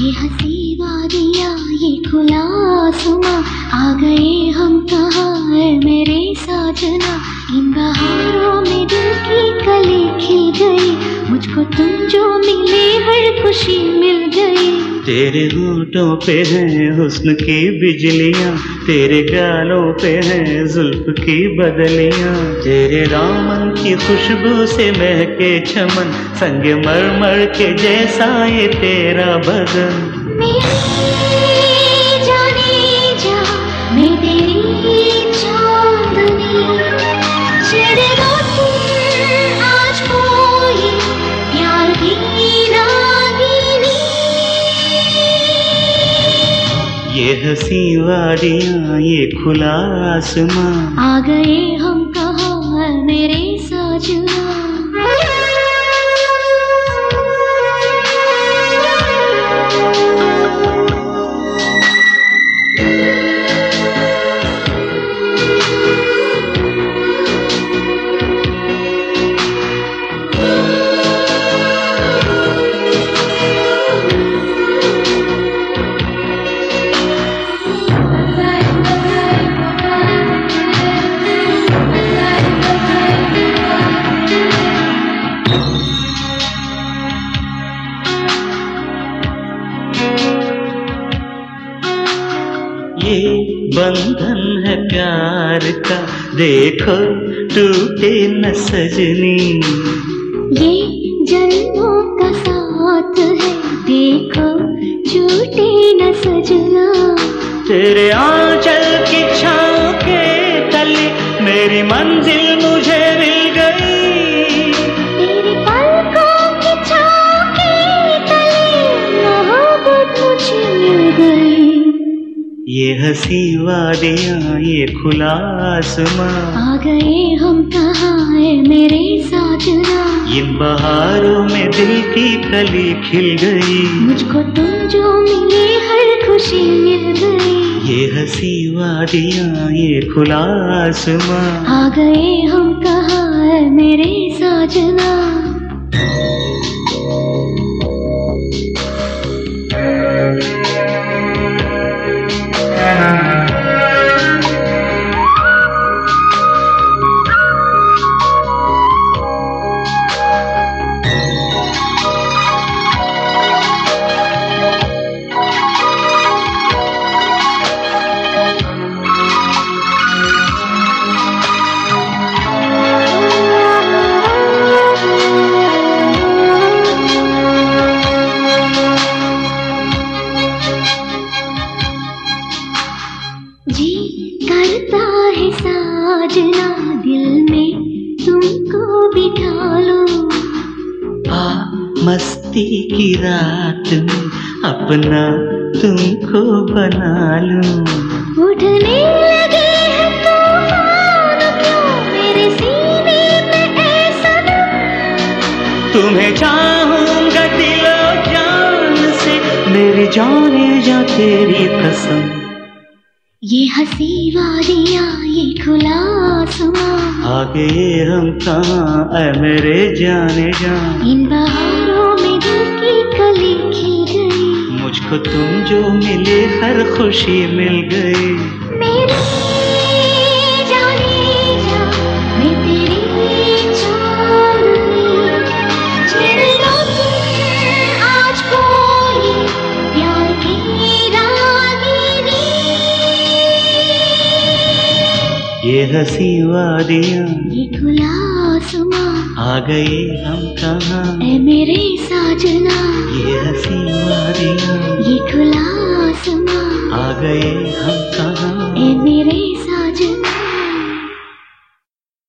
ये हँसी वादिया ये खुला आसमां आ गए हम कहा मेरे साजना। इन बहारों में दिल की कली खिल गई। मुझको तुम जो मिले, हर खुशी मिल गई। तेरे होठों पे हैं हुस्न की बिजलियाँ, तेरे गालों पे हैं जुल्फ की बदलियाँ। तेरे दामन की खुशबू से महके चमन, संग मर के जैसा ये तेरा बदन। ये हसी वाड़िया ये खुला आसमां आ गए हम कहा मेरे साजना? ये बंधन है प्यार का। देखो टूटे न सजनी। ये जन्मों का साथ है। देखो झूठे न सजना। तेरे आंचल ये हँसी वादियाँ ये खुला आसमां। आ गए हम कहा है मेरे साजना इन बहारों में दिल की कली खिल गई। मुझको तुम जो मिले हर खुशी मिल गई। ये हँसी वादियाँ ये खुला आसमां। आ गए हम कहा है मेरे साजना साजना दिल में तुमको बिठा लो। आ मस्ती की रात में अपना तुमको बना लूँ। उठने लगे हैं क्यों मेरे सीने में ऐसा तुम्हें चाहूँगा दिलो जान से मेरी जान जा तेरी कसम। ये हँसी वादिया ये खुला आसमां आगे हम कहाँ? ऐ मेरे जाने जा इन बहारों में दिल की कली खिल गई। मुझको तुम जो मिले हर खुशी मिल गई। ये हसी वादियाँ ये खुला आसमां आ गए हम कहाँ? ऐ मेरे साजना। ये हसी वादियाँ ये खुला आसमां आ गए